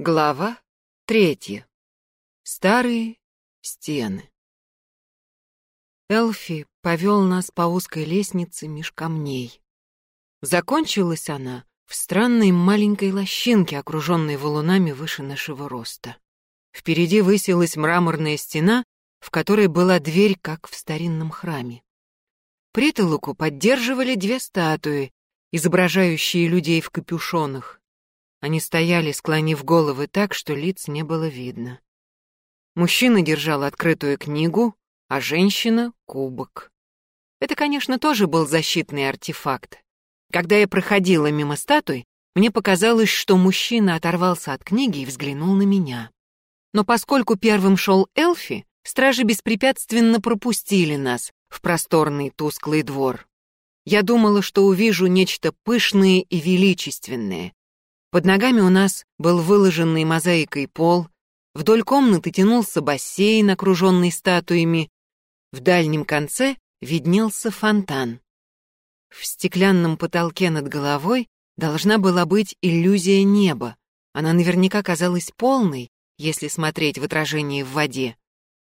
Глава третья. Старые стены. Элфи повел нас по узкой лестнице меж камней. Закончилась она в странной маленькой лощинке, окруженной валунами выше нашего роста. Впереди высилась мраморная стена, в которой была дверь, как в старинном храме. Притолоку поддерживали две статуи, изображающие людей в капюшонах. Они стояли, склонив головы так, что лиц не было видно. Мужчина держал открытую книгу, а женщина — кубок. Это, конечно, тоже был защитный артефакт. Когда я проходила мимо статуи, мне показалось, что мужчина оторвался от книги и взглянул на меня. Но поскольку первым шел Элфи, стражи беспрепятственно пропустили нас в просторный тусклый двор. Я думала, что увижу нечто пышное и величественное, под ногами у нас был выложенный мозаикой пол, вдоль комнаты тянулся бассейн, окруженный статуями, в дальнем конце виднелся фонтан. В стеклянном потолке над головой должна была быть иллюзия неба. Она наверняка казалась полной, если смотреть в отражение в воде.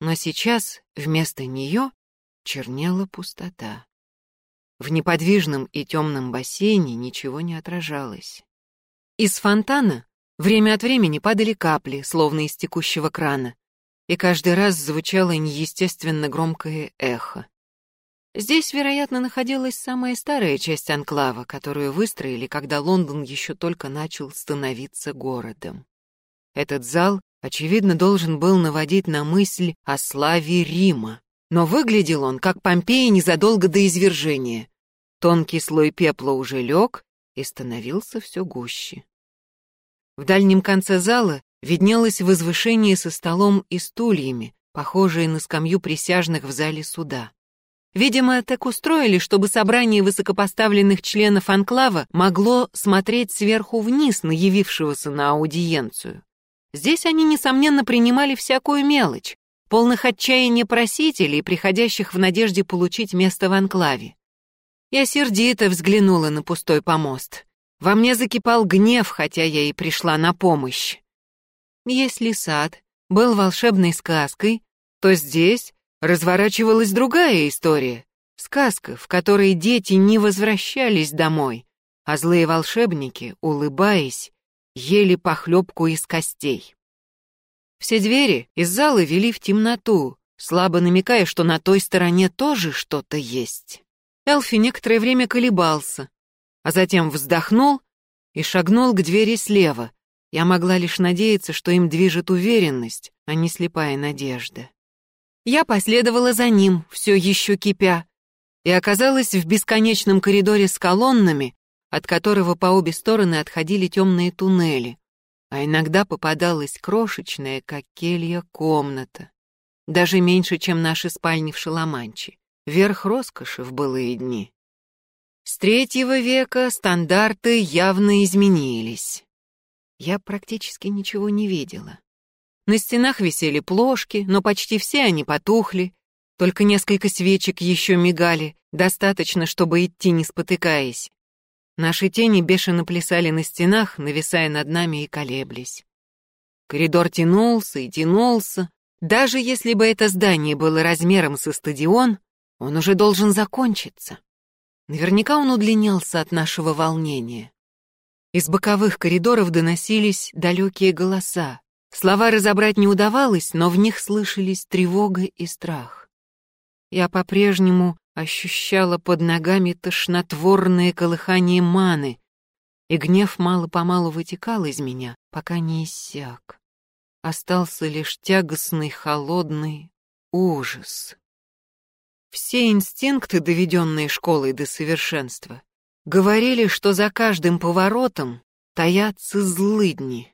Но сейчас вместо нее чернела пустота. В неподвижном и темном бассейне ничего не отражалось. Из фонтана время от времени падали капли, словно из текущего крана, и каждый раз звучало неестественно громкое эхо. Здесь, вероятно, находилась самая старая часть анклава, которую выстроили, когда Лондон еще только начал становиться городом. Этот зал, очевидно, должен был наводить на мысль о славе Рима, но выглядел он, как Помпея незадолго до извержения. Тонкий слой пепла уже лег и становился все гуще. В дальнем конце зала виднелось возвышение со столом и стульями, похожие на скамью присяжных в зале суда. Видимо, так устроили, чтобы собрание высокопоставленных членов анклава могло смотреть сверху вниз на явившегося на аудиенцию. Здесь они, несомненно, принимали всякую мелочь, полных отчаяния просителей, приходящих в надежде получить место в анклаве. Я сердито взглянула на пустой помост. Во мне закипал гнев, хотя я и пришла на помощь. Если сад был волшебной сказкой, то здесь разворачивалась другая история. Сказка, в которой дети не возвращались домой, а злые волшебники, улыбаясь, ели похлебку из костей. Все двери из зала вели в темноту, слабо намекая, что на той стороне тоже что-то есть. Элфи некоторое время колебался, а затем вздохнул и шагнул к двери слева. Я могла лишь надеяться, что им движет уверенность, а не слепая надежда. Я последовала за ним, все еще кипя, и оказалась в бесконечном коридоре с колоннами, от которого по обе стороны отходили темные туннели, а иногда попадалась крошечная, как келья, комната, даже меньше, чем наши спальни в Шаламанче, верх роскоши в былые дни. С третьего века стандарты явно изменились. Я практически ничего не видела. На стенах висели плошки, но почти все они потухли, только несколько свечек еще мигали, достаточно, чтобы идти не спотыкаясь. Наши тени бешено плясали на стенах, нависая над нами и колеблись. Коридор тянулся и тянулся. Даже если бы это здание было размером со стадион, он уже должен закончиться. Наверняка он удлинялся от нашего волнения. Из боковых коридоров доносились далекие голоса. Слова разобрать не удавалось, но в них слышались тревога и страх. Я по-прежнему ощущала под ногами тошнотворное колыхание маны, и гнев мало-помалу вытекал из меня, пока не иссяк. Остался лишь тягостный холодный ужас. Все инстинкты, доведенные школой до совершенства, говорили, что за каждым поворотом таятся злыдни.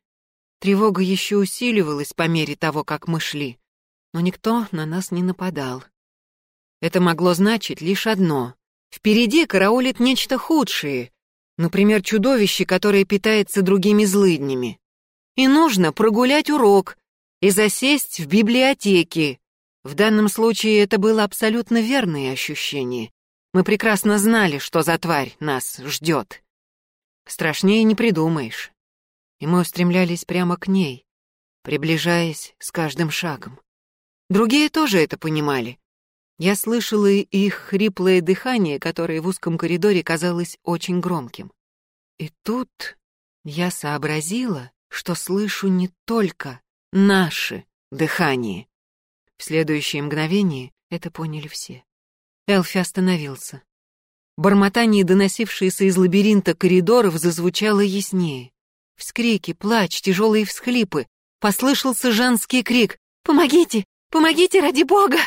Тревога еще усиливалась по мере того, как мы шли, но никто на нас не нападал. Это могло значить лишь одно. Впереди караулит нечто худшее, например, чудовище, которое питается другими злыднями. И нужно прогулять урок и засесть в библиотеке, в данном случае это было абсолютно верное ощущение. Мы прекрасно знали, что за тварь нас ждет. Страшнее не придумаешь. и мы устремлялись прямо к ней, приближаясь с каждым шагом. Другие тоже это понимали. Я слышала их хриплое дыхание, которое в узком коридоре казалось очень громким. И тут я сообразила, что слышу не только наше дыхание. Следующее мгновение это поняли все. Элфи остановился. Бормотание, доносившееся из лабиринта коридоров, зазвучало яснее. Вскрики, плач, тяжелые всхлипы. Послышался женский крик «Помогите! Помогите ради бога!»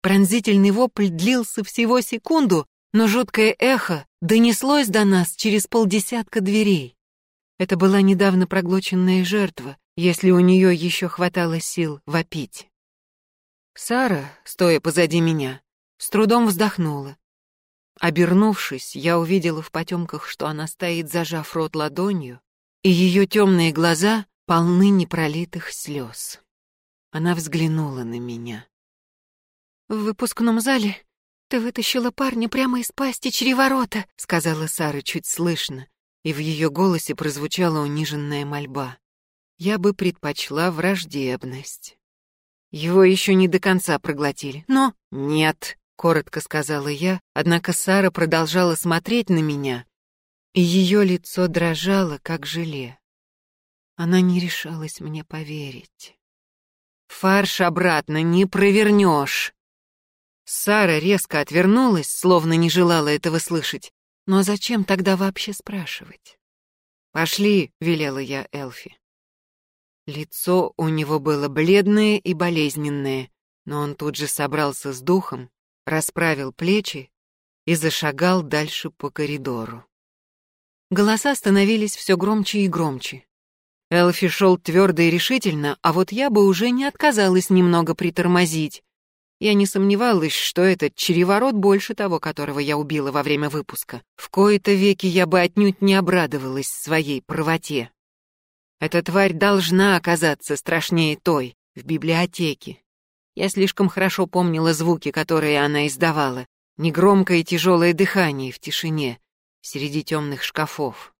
Пронзительный вопль длился всего секунду, но жуткое эхо донеслось до нас через полдесятка дверей. Это была недавно проглоченная жертва, если у нее еще хватало сил вопить. Сара, стоя позади меня, с трудом вздохнула. Обернувшись, я увидела в потемках, что она стоит, зажав рот ладонью, и ее темные глаза полны непролитых слез. Она взглянула на меня. «В выпускном зале ты вытащила парня прямо из пасти чревоворота», — сказала Сара чуть слышно, и в ее голосе прозвучала униженная мольба. Я бы предпочла враждебность. Его еще не до конца проглотили. Но нет, коротко сказала я, однако Сара продолжала смотреть на меня, и ее лицо дрожало, как желе. Она не решалась мне поверить. Фарш обратно не провернешь. Сара резко отвернулась, словно не желала этого слышать. Но зачем тогда вообще спрашивать? «Пошли», — велела я Элфи. Лицо у него было бледное и болезненное, но он тут же собрался с духом, расправил плечи и зашагал дальше по коридору. Голоса становились все громче и громче. Элфи шел твердо и решительно, а вот я бы уже не отказалась немного притормозить, я не сомневалась, что этот череворот больше того, которого я убила во время выпуска. В кои-то веки я бы отнюдь не обрадовалась своей правоте. Эта тварь должна оказаться страшнее той, в библиотеке. Я слишком хорошо помнила звуки, которые она издавала. Негромкое и тяжелое дыхание в тишине, среди темных шкафов.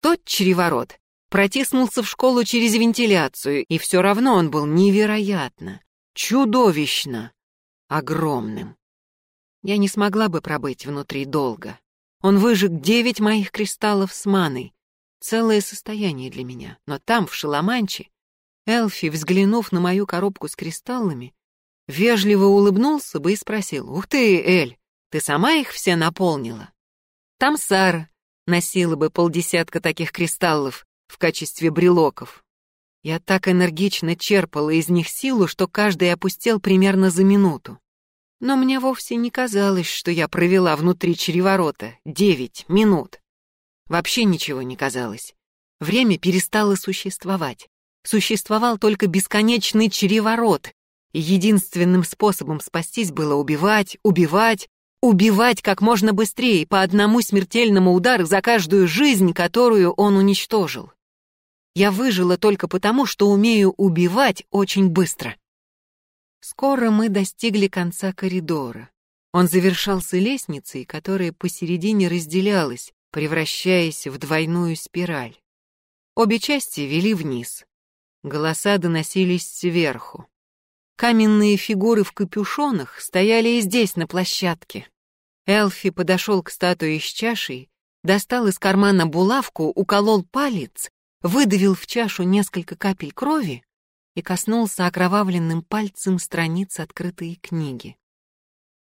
Тот череворот протиснулся в школу через вентиляцию, и все равно он был невероятно, чудовищно огромным. Я не смогла бы пробыть внутри долго. Он выжег девять моих кристаллов с маной. Целое состояние для меня. Но там, в Шаламанче, Элфи, взглянув на мою коробку с кристаллами, вежливо улыбнулся бы и спросил, «Ух ты, Эль, ты сама их все наполнила?» Там Сара носила бы полдесятка таких кристаллов в качестве брелоков. Я так энергично черпала из них силу, что каждый опустел примерно за минуту. Но мне вовсе не казалось, что я провела внутри череворота девять минут. Вообще ничего не казалось. Время перестало существовать. Существовал только бесконечный череворот, единственным способом спастись было убивать, убивать, убивать как можно быстрее по одному смертельному удару за каждую жизнь, которую он уничтожил. Я выжила только потому, что умею убивать очень быстро. Скоро мы достигли конца коридора. Он завершался лестницей, которая посередине разделялась, превращаясь в двойную спираль. Обе части вели вниз. Голоса доносились сверху. Каменные фигуры в капюшонах стояли и здесь, на площадке. Элфи подошел к статуе с чашей, достал из кармана булавку, уколол палец, выдавил в чашу несколько капель крови и коснулся окровавленным пальцем страниц открытой книги.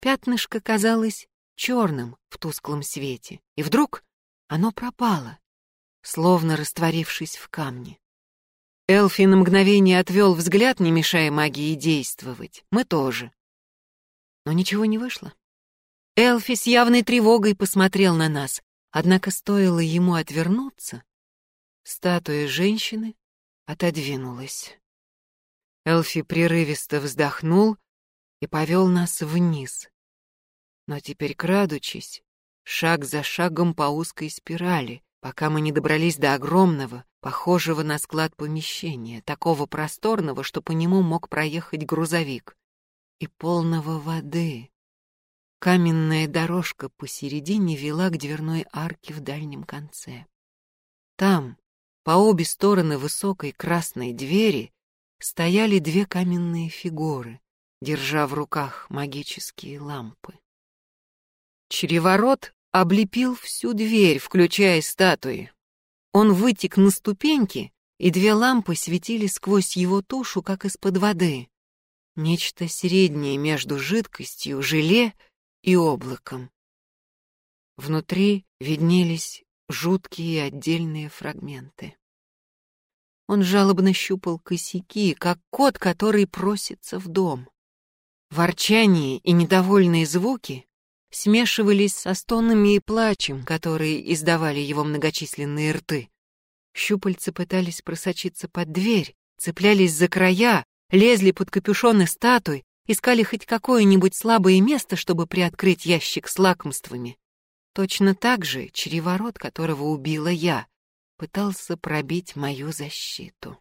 Пятнышко казалось черным в тусклом свете, и вдруг оно пропало, словно растворившись в камне. Элфи на мгновение отвел взгляд, не мешая магии действовать. Мы тоже. Но ничего не вышло. Элфи с явной тревогой посмотрел на нас, однако стоило ему отвернуться, статуя женщины отодвинулась. Элфи прерывисто вздохнул и повел нас вниз. Но теперь, крадучись, шаг за шагом по узкой спирали, пока мы не добрались до огромного, похожего на склад помещения, такого просторного, что по нему мог проехать грузовик, и полного воды. Каменная дорожка посередине вела к дверной арке в дальнем конце. Там, по обе стороны высокой красной двери стояли две каменные фигуры, держа в руках магические лампы. Череворот облепил всю дверь, включая статуи. Он вытек на ступеньки, и две лампы светили сквозь его тушу, как из-под воды. Нечто среднее между жидкостью, желе и облаком. Внутри виднелись жуткие отдельные фрагменты. Он жалобно щупал косяки, как кот, который просится в дом. Ворчание и недовольные звуки смешивались со стонами и плачем, которые издавали его многочисленные рты. Щупальца пытались просочиться под дверь, цеплялись за края, лезли под капюшоны статуй, искали хоть какое-нибудь слабое место, чтобы приоткрыть ящик с лакомствами. Точно так же череворот, которого убила я, пытался пробить мою защиту.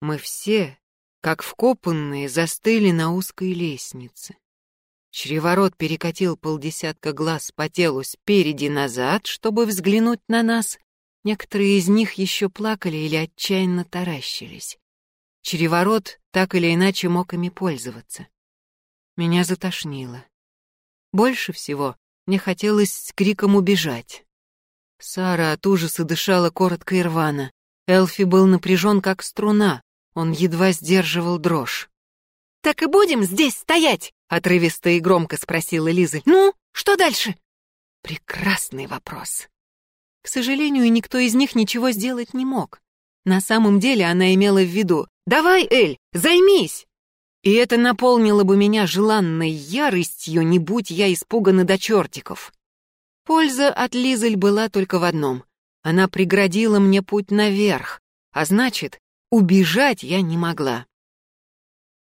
Мы все, как вкопанные, застыли на узкой лестнице. Чреворот перекатил полдесятка глаз по телу спереди назад, чтобы взглянуть на нас. Некоторые из них еще плакали или отчаянно таращились. Чреворот так или иначе мог ими пользоваться. Меня затошнило. Больше всего мне хотелось с криком убежать. Сара от ужаса дышала коротко и рвано. Элфи был напряжен, как струна. Он едва сдерживал дрожь. «Так и будем здесь стоять?» — отрывисто и громко спросила Лиза. «Ну, что дальше?» Прекрасный вопрос. К сожалению, никто из них ничего сделать не мог. На самом деле она имела в виду «Давай, Эль, займись!» И это наполнило бы меня желанной яростью, не будь я испугана до чертиков. Польза от Лизель была только в одном. Она преградила мне путь наверх, а значит, убежать я не могла.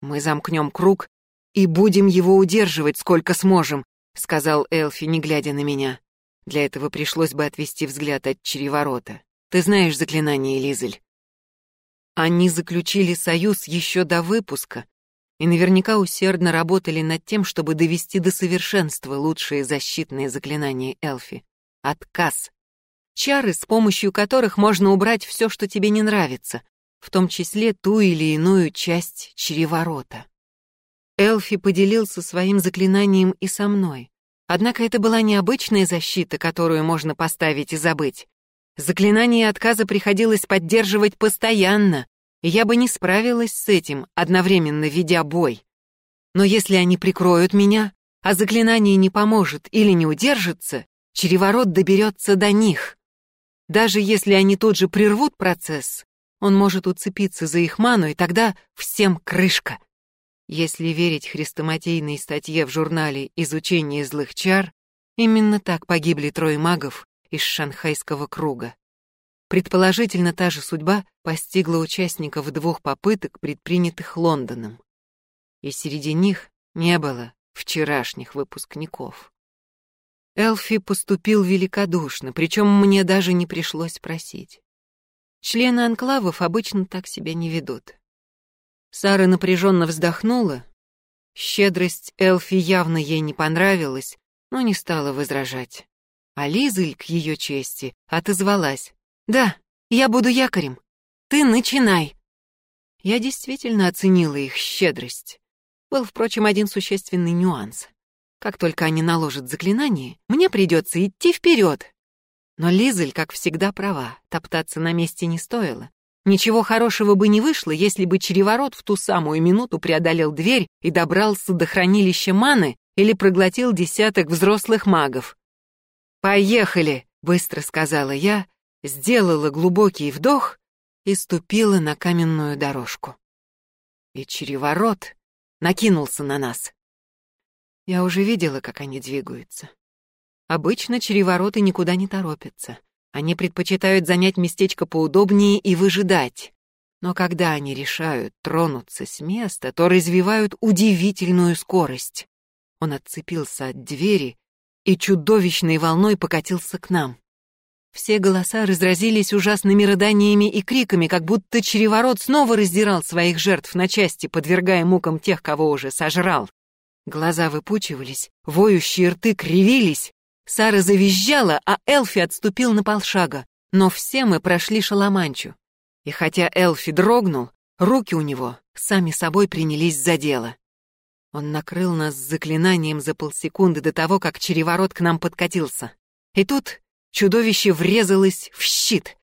Мы замкнем круг и будем его удерживать сколько сможем, сказал Элфи, не глядя на меня. Для этого пришлось бы отвести взгляд от череворота. Ты знаешь заклинание, Лизель. Они заключили союз еще до выпуска, и наверняка усердно работали над тем, чтобы довести до совершенства лучшие защитные заклинания Элфи. Отказ. Чары, с помощью которых можно убрать все, что тебе не нравится, в том числе ту или иную часть череворота. Элфи поделился своим заклинанием и со мной. Однако это была необычная защита, которую можно поставить и забыть. Заклинание отказа приходилось поддерживать постоянно, я бы не справилась с этим, одновременно ведя бой. Но если они прикроют меня, а заклинание не поможет или не удержится, череворот доберется до них. Даже если они тут же прервут процесс, он может уцепиться за их ману, и тогда всем крышка. Если верить хрестоматийной статье в журнале «Изучение злых чар», именно так погибли трое магов из шанхайского круга. Предположительно, та же судьба постигла участников двух попыток, предпринятых Лондоном. И среди них не было вчерашних выпускников. Элфи поступил великодушно, причем мне даже не пришлось просить. Члены анклавов обычно так себя не ведут. Сара напряженно вздохнула. Щедрость Элфи явно ей не понравилась, но не стала возражать. А Лизель, к ее чести, отозвалась. Да, я буду якорем. Ты начинай. Я действительно оценила их щедрость. Был, впрочем, один существенный нюанс. Как только они наложат заклинание, мне придется идти вперед. Но Лизель, как всегда, права, топтаться на месте не стоило. Ничего хорошего бы не вышло, если бы череворот в ту самую минуту преодолел дверь и добрался до хранилища маны или проглотил десяток взрослых магов. «Поехали!» — быстро сказала я, сделала глубокий вдох и ступила на каменную дорожку. И череворот накинулся на нас. Я уже видела, как они двигаются. Обычно черевороты никуда не торопятся. Они предпочитают занять местечко поудобнее и выжидать. Но когда они решают тронуться с места, то развивают удивительную скорость. Он отцепился от двери и чудовищной волной покатился к нам. Все голоса разразились ужасными рыданиями и криками, как будто череворот снова раздирал своих жертв на части, подвергая мукам тех, кого уже сожрал. Глаза выпучивались, воющие рты кривились. Сара завизжала, а Элфи отступил на полшага. но все мы прошли шаломанчу. И хотя Элфи дрогнул, руки у него сами собой принялись за дело. Он накрыл нас заклинанием за полсекунды до того, как череворот к нам подкатился. И тут чудовище врезалось в щит.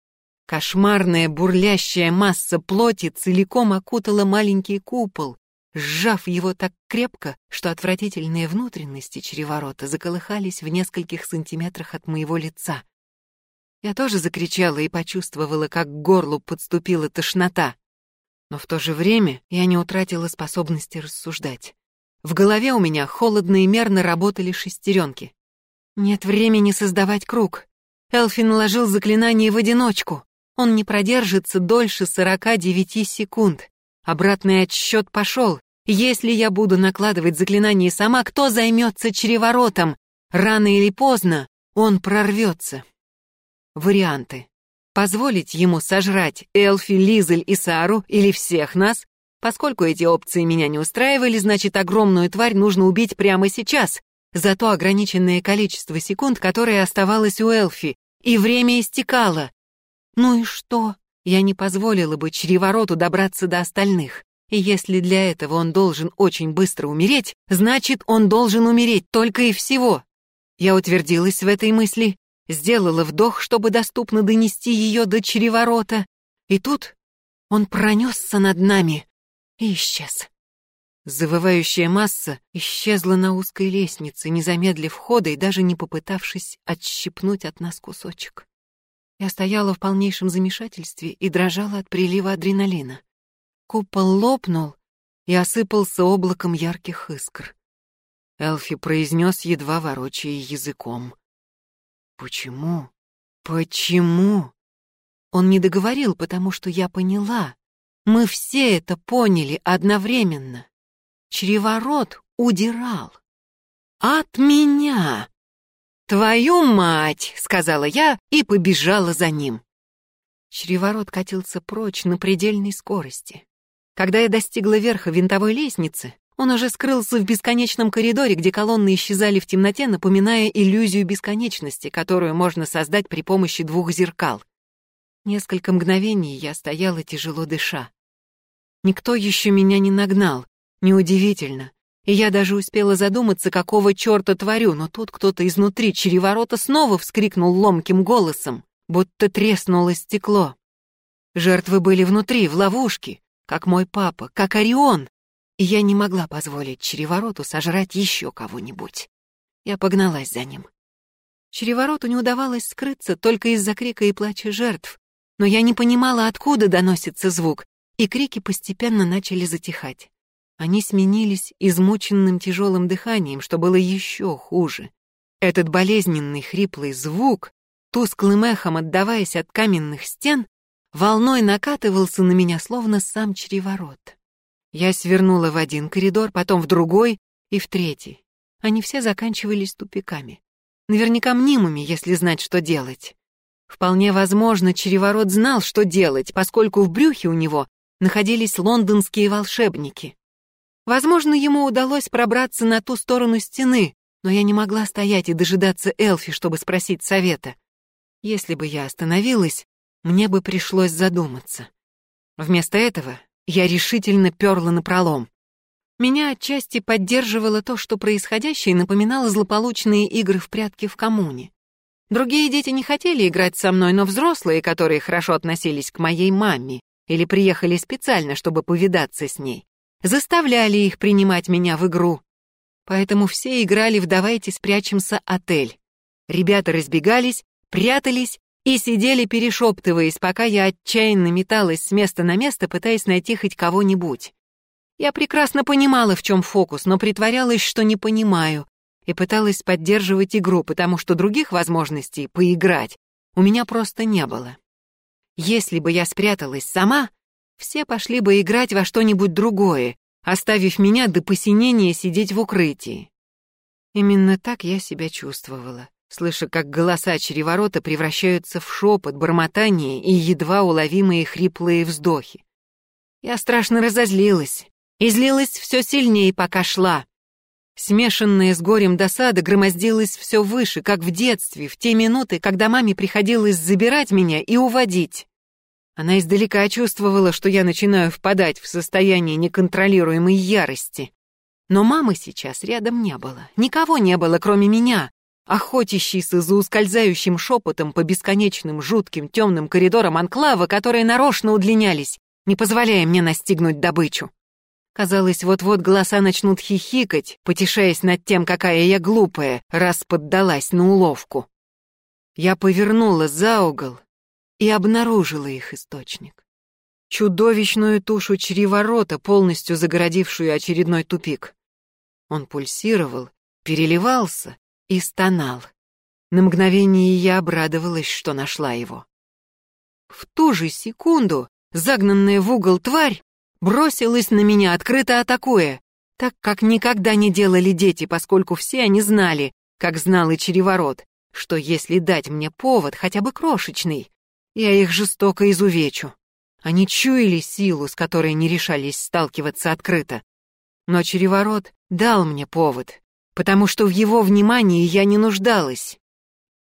Кошмарная бурлящая масса плоти целиком окутала маленький купол, сжав его так крепко, что отвратительные внутренности череворота заколыхались в нескольких сантиметрах от моего лица. Я тоже закричала и почувствовала, как к горлу подступила тошнота. Но в то же время я не утратила способности рассуждать. В голове у меня холодно и мерно работали шестеренки. Нет времени создавать круг. Элфи наложил заклинание в одиночку. Он не продержится дольше 49 секунд. Обратный отсчет пошел. Если я буду накладывать заклинание сама, кто займется чреворотом? Рано или поздно он прорвется. Варианты. Позволить ему сожрать Элфи, Лизель и Сару или всех нас? Поскольку эти опции меня не устраивали, значит, огромную тварь нужно убить прямо сейчас, за то ограниченное количество секунд, которое оставалось у Элфи, и время истекало. Ну и что? Я не позволила бы чревороту добраться до остальных. И если для этого он должен очень быстро умереть, значит, он должен умереть только и всего. Я утвердилась в этой мысли, сделала вдох, чтобы доступно донести ее до чреворота, и тут он пронесся над нами и исчез. Завывающая масса исчезла на узкой лестнице, не замедлив хода и даже не попытавшись отщипнуть от нас кусочек. Я стояла в полнейшем замешательстве и дрожала от прилива адреналина. Купол лопнул и осыпался облаком ярких искр. Элфи произнес, едва ворочая языком. «Почему? Почему?» Он не договорил, потому что я поняла. Мы все это поняли одновременно. Чреворот удирал. От меня! «Твою мать!» — сказала я и побежала за ним. Чреворот катился прочь на предельной скорости. Когда я достигла верха винтовой лестницы, он уже скрылся в бесконечном коридоре, где колонны исчезали в темноте, напоминая иллюзию бесконечности, которую можно создать при помощи двух зеркал. Несколько мгновений я стояла тяжело дыша. Никто еще меня не нагнал. Неудивительно и я даже успела задуматься, какого черта творю, но тут кто-то изнутри череворота снова вскрикнул ломким голосом, будто треснуло стекло. Жертвы были внутри, в ловушке, как мой папа, как Орион, и я не могла позволить черевороту сожрать еще кого-нибудь. Я погналась за ним. Черевороту не удавалось скрыться только из-за крика и плача жертв, но я не понимала, откуда доносится звук, и крики постепенно начали затихать. Они сменились измученным тяжелым дыханием, что было еще хуже. Этот болезненный хриплый звук, тусклым эхом отдаваясь от каменных стен, волной накатывался на меня, словно сам чреворот. Я свернула в один коридор, потом в другой и в третий. Они все заканчивались тупиками. Наверняка мнимыми, если знать, что делать. Вполне возможно, череворот знал, что делать, поскольку в брюхе у него находились лондонские волшебники. Возможно, ему удалось пробраться на ту сторону стены, но я не могла стоять и дожидаться Элфи, чтобы спросить совета. Если бы я остановилась, мне бы пришлось задуматься. Вместо этого я решительно перла на пролом. Меня отчасти поддерживало то, что происходящее напоминало злополучные игры в прятки в коммуне. Другие дети не хотели играть со мной, но взрослые, которые хорошо относились к моей маме или приехали специально, чтобы повидаться с ней, заставляли их принимать меня в игру. Поэтому все играли в «давайте спрячемся» отель. Ребята разбегались, прятались и сидели перешептываясь, пока я отчаянно металась с места на место, пытаясь найти хоть кого-нибудь. Я прекрасно понимала, в чем фокус, но притворялась, что не понимаю, и пыталась поддерживать игру, потому что других возможностей поиграть у меня просто не было. Если бы я спряталась сама, все пошли бы играть во что-нибудь другое, оставив меня до посинения сидеть в укрытии. Именно так я себя чувствовала, слыша, как голоса череворота превращаются в шепот, бормотание и едва уловимые хриплые вздохи. Я страшно разозлилась и злилась все сильнее, пока шла. смешанная с горем досада, громоздилась все выше, как в детстве, в те минуты, когда маме приходилось забирать меня и уводить. Она издалека чувствовала, что я начинаю впадать в состояние неконтролируемой ярости. Но мамы сейчас рядом не было. Никого не было, кроме меня, охотящийся за ускользающим шепотом по бесконечным жутким темным коридорам анклава, которые нарочно удлинялись, не позволяя мне настигнуть добычу. Казалось, вот-вот голоса начнут хихикать, потешаясь над тем, какая я глупая, раз поддалась на уловку. Я повернула за угол и обнаружила их источник. Чудовищную тушу чреворота, полностью загородившую очередной тупик. Он пульсировал, переливался и стонал. На мгновение я обрадовалась, что нашла его. В ту же секунду загнанная в угол тварь бросилась на меня, открыто атакуя, так как никогда не делали дети, поскольку все они знали, как знал и череворот, что если дать мне повод, хотя бы крошечный, я их жестоко изувечу. Они чуяли силу, с которой не решались сталкиваться открыто. Но череворот дал мне повод, потому что в его внимании я не нуждалась.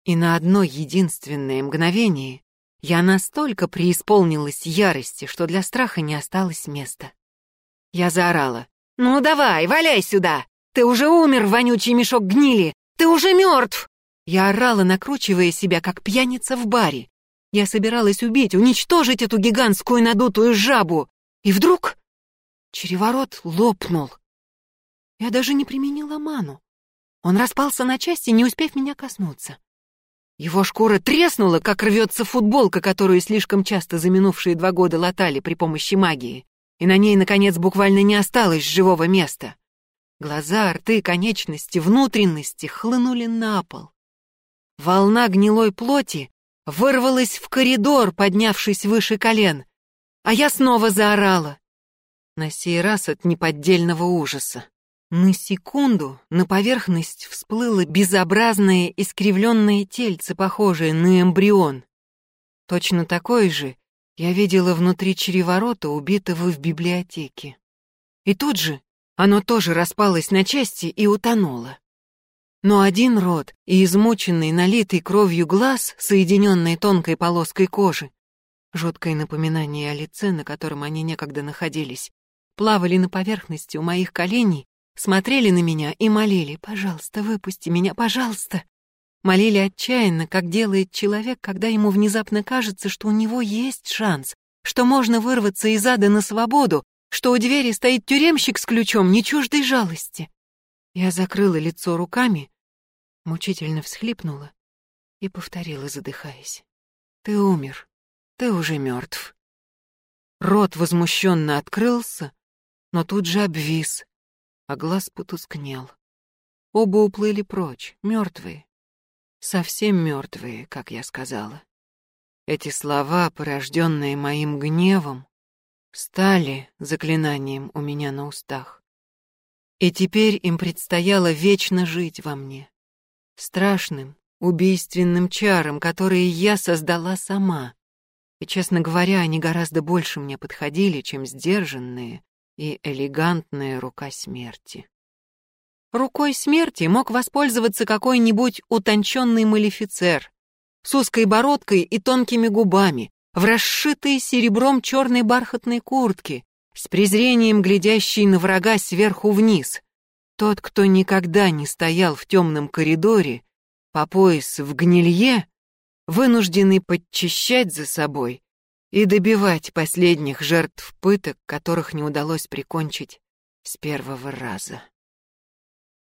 И на одно единственное мгновение я настолько преисполнилась ярости, что для страха не осталось места. Я заорала. «Ну давай, валяй сюда! Ты уже умер, вонючий мешок гнили! Ты уже мертв!» Я орала, накручивая себя, как пьяница в баре. Я собиралась убить, уничтожить эту гигантскую надутую жабу. И вдруг череворот лопнул. Я даже не применила ману. Он распался на части, не успев меня коснуться. Его шкура треснула, как рвется футболка, которую слишком часто за минувшие два года латали при помощи магии, и на ней, наконец, буквально не осталось живого места. Глаза, рты, конечности, внутренности хлынули на пол. Волна гнилой плоти вырвалась в коридор, поднявшись выше колен, а я снова заорала. На сей раз от неподдельного ужаса. На секунду на поверхность всплыло безобразное искривленное тельце, похожее на эмбрион. Точно такое же я видела внутри череворота, убитого в библиотеке. И тут же оно тоже распалось на части и утонуло. Но один рот и измученный, налитый кровью глаз, соединенный тонкой полоской кожи, жуткое напоминание о лице, на котором они некогда находились, плавали на поверхности у моих коленей смотрели на меня и молили «Пожалуйста, выпусти меня, пожалуйста». Молили отчаянно, как делает человек, когда ему внезапно кажется, что у него есть шанс, что можно вырваться из ада на свободу, что у двери стоит тюремщик с ключом, не чуждой жалости. Я закрыла лицо руками, мучительно всхлипнула и повторила, задыхаясь. «Ты умер, ты уже мертв». Рот возмущенно открылся, но тут же обвис, а глаз потускнел. Оба уплыли прочь, мертвые. Совсем мертвые, как я сказала. Эти слова, порожденные моим гневом, стали заклинанием у меня на устах. И теперь им предстояло вечно жить во мне. Страшным, убийственным чаром, которые я создала сама. И, честно говоря, они гораздо больше мне подходили, чем сдержанные, и элегантная рука смерти. Рукой смерти мог воспользоваться какой-нибудь утонченный малефицер с узкой бородкой и тонкими губами, в расшитой серебром черной бархатной куртке, с презрением глядящей на врага сверху вниз. Тот, кто никогда не стоял в темном коридоре, по пояс в гнилье, вынужденный подчищать за собой и добивать последних жертв пыток, которых не удалось прикончить с первого раза.